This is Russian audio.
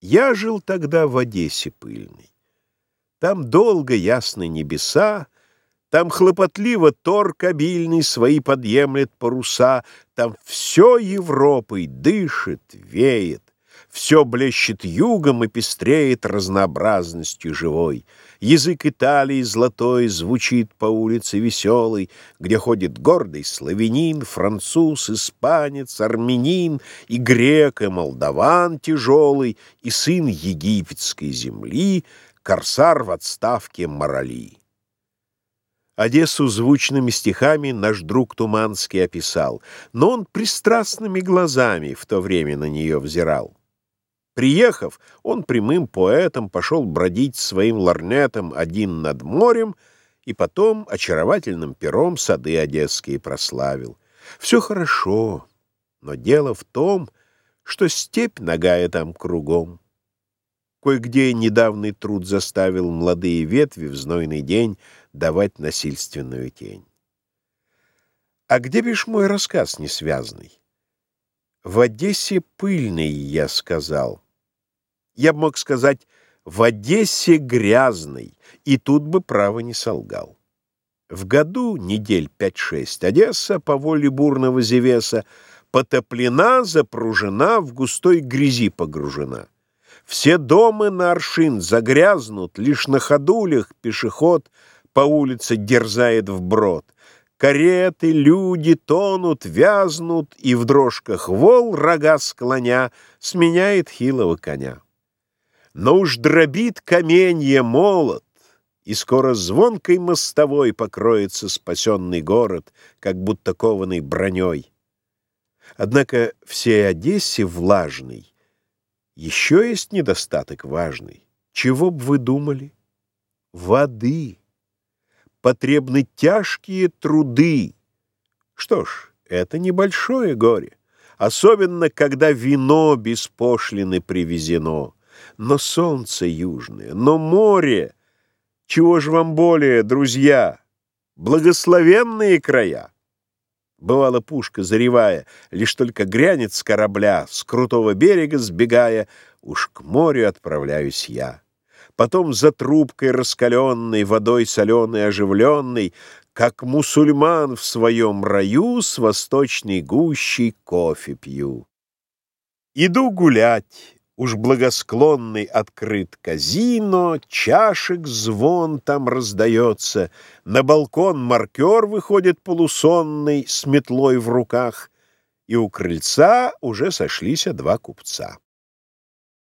Я жил тогда в Одессе пыльной. Там долго ясны небеса, Там хлопотливо торг обильный Свои подъемлет паруса, Там все Европой дышит, веет, Все блещет югом и пестреет Разнообразностью живой. Язык Италии золотой Звучит по улице веселый, Где ходит гордый славянин, Француз, испанец, армянин, И грек, и молдаван тяжелый, И сын египетской земли, Корсар в отставке Морали. Одессу звучными стихами наш друг Туманский описал, но он пристрастными глазами в то время на нее взирал. Приехав, он прямым поэтом пошел бродить своим ларнетом один над морем и потом очаровательным пером сады одесские прославил. Все хорошо, но дело в том, что степь нагая там кругом. Кое-где недавний труд заставил молодые ветви в знойный день давать насильственную тень. А где бишь мой рассказ несвязный? В Одессе пыльный, я сказал. Я мог сказать, в Одессе грязный, и тут бы право не солгал. В году недель пять-шесть Одесса по воле бурного Зевеса потоплена, запружена, в густой грязи погружена. Все дома на аршин загрязнут, лишь на ходулях пешеход по улице дерзает вброд. Кареты, люди тонут, вязнут, и в дрожках вол, рога склоня, сменяет хилого коня. Но уж дробит каменье молот, и скоро звонкой мостовой покроется спасенный город, как будто кованый броней. Однако всей Одессе влажный еще есть недостаток важный. Чего б вы думали? Воды. Потребны тяжкие труды. Что ж, это небольшое горе, особенно когда вино без пошлины привезено. Но солнце южное, но море. Чего же вам более, друзья? Благословенные края. Бывала пушка, заревая, лишь только грянет с корабля, с крутого берега сбегая, уж к морю отправляюсь я. Потом за трубкой раскаленной, водой соленой оживленной, как мусульман в своем раю с восточной гущей кофе пью. Иду гулять, Уж благосклонный открыт казино, Чашек звон там раздается, На балкон маркер выходит полусонный С метлой в руках, И у крыльца уже сошлись два купца.